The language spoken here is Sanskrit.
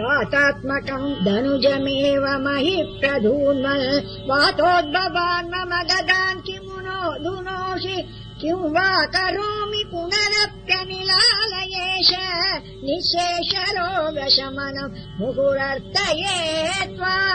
वातात्मकम् धनुजमेव महि प्रधून्मल् वातोद्भवान् मम ददान् किमुनो धुनोषि किं वा करोमि पुनरप्यनिलालयेश? निःशेष निःशेषरोगशमनम् मुहुरर्तये त्वा